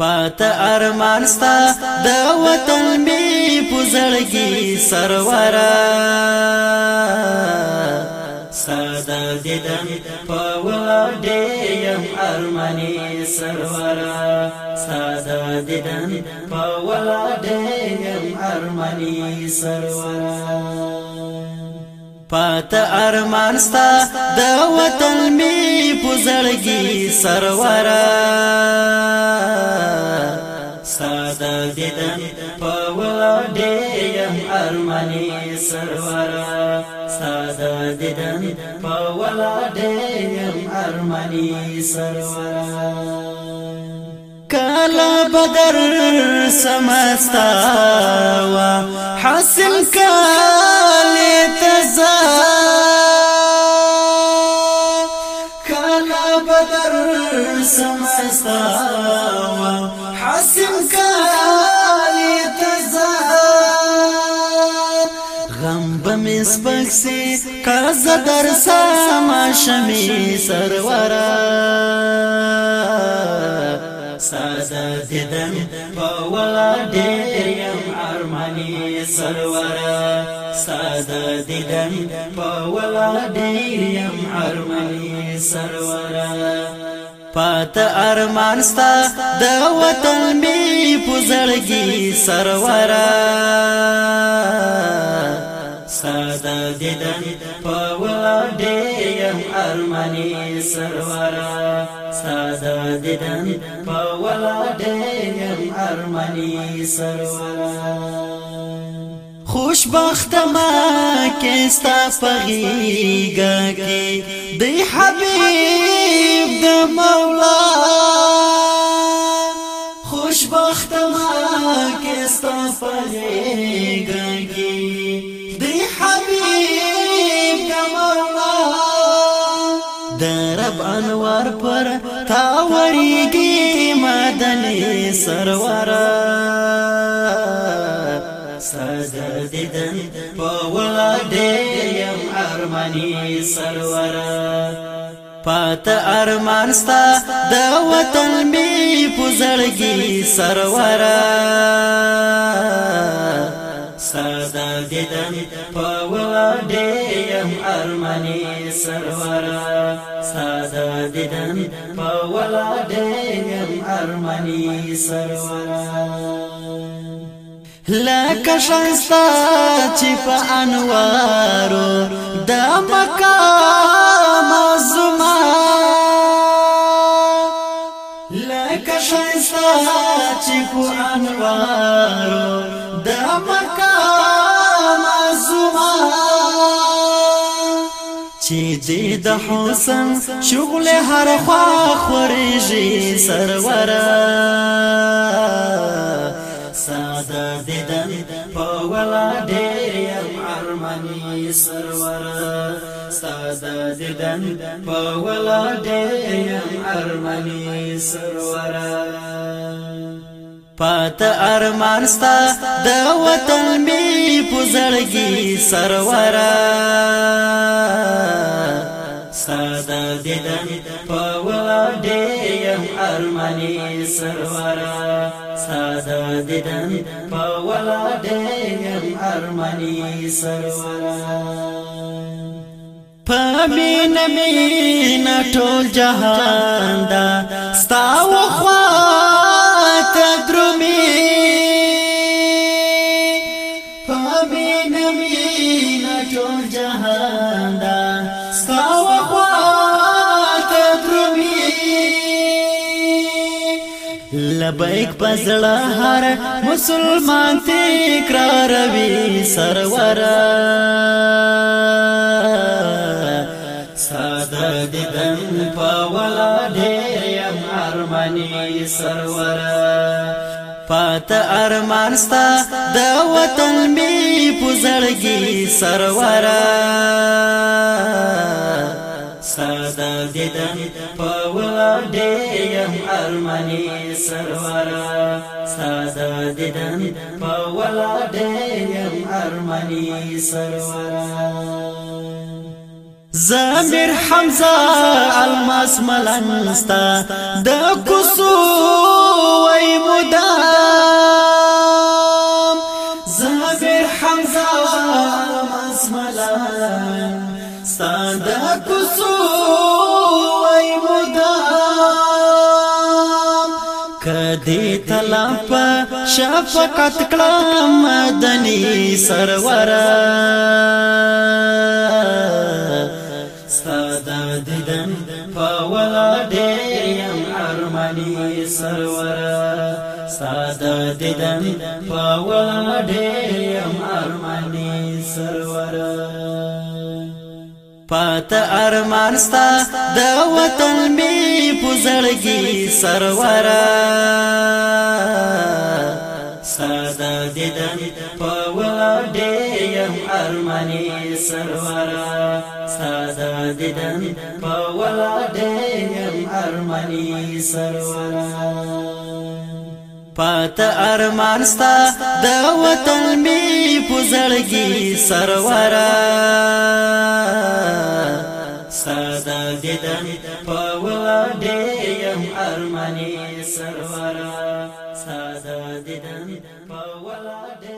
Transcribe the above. پات ارمان ستا د وطن می پزړګي سرورا ساده دیدن په وډه يم ارماني سرورا ساده دیدن په وډه يم ارماني سرورا پات ارمان ستا د وطن می پزړګي سرورا ساده دیدن په وډه يم ارماني سرورا ساده دیدن په وډه يم ارماني سرورا کالا بدر سمستا وا حاصل کال تزا کالا بدر سمستا وا حاصل کال تزا غم بمیس بخسي کازا در ساما شمی سرورا ساز دیدن په ولا ډېر يم ارماني سرور ساز دیدن په ولا ډېر يم ارماني سرور پات ارمان ستا د وطن می پزړګي سرور ساز دیدن په ولا ډېر يم ارماني سرور ستا دیدن په ولا ډېر ارمني سرورا خوش بخت ما کستا پغیگا کی دی حبیب د مولا خوش بخت ما کستا پغیگا انوار پر تاوریږي مدني سرور ساز دیدن په ولاده يم ارمني سرور پات ارمان ستا د وطن می پزړګي سرور ستا دیدن په وډې يم ارمني سرورا ستا دیدن په وډې يم ارمني سرورا لکه شانستا چې په انوارو د مکه مزمار لکه شایستا چې په انوارو د مکه مزما چې دې د حسن شغل هر خوا خوريږي سرورا ساده دې د په ولا ډېر ارمني سرورا ستاد دیدن په ولا دې ارمني سرورا پات ارمان ستا د وطن می پزړګي سرورا ساده دیدن په وډه ارمانی سرورا ساده دیدن په وډه ارمانی سرورا پمین مین ټول جهان دا ستا وخوا تدرمی پمین مین ټول جهان دا ستا وخوا لبیک پزړه هر مسلمان تکراروي سرور دیدن پاولا ډېر یم ارماني سرور پات ارمان ستا د وطن می پزړګي سرور ساده دیدن پاولا ډېر یم ارماني سرور ساده دیدن پاولا ډېر یم ارماني سرور زمیر حمزه الماس ملنستا د کوسو وای مدام زمیر حمزه الماس ملنستا د کوسو وای مدام کدی تلپ شفقت کلام مدنی سرور دیدن پاولا ډېرم ارمانی سرورا ساده دیدن پاولا ډېرم ارمانی سرورا پات ارمان ستا د وطن می پزړګي سرورا ساده دیدن پاولا ارمانی سرورا ستا دیدن په ولاډیم ارمانی سرورا پات ارمان ستا د وطن می پزړګي سرورا ستا دیدن په ولاډیم ارمانی سرورا ستا دیدن په ولاډیم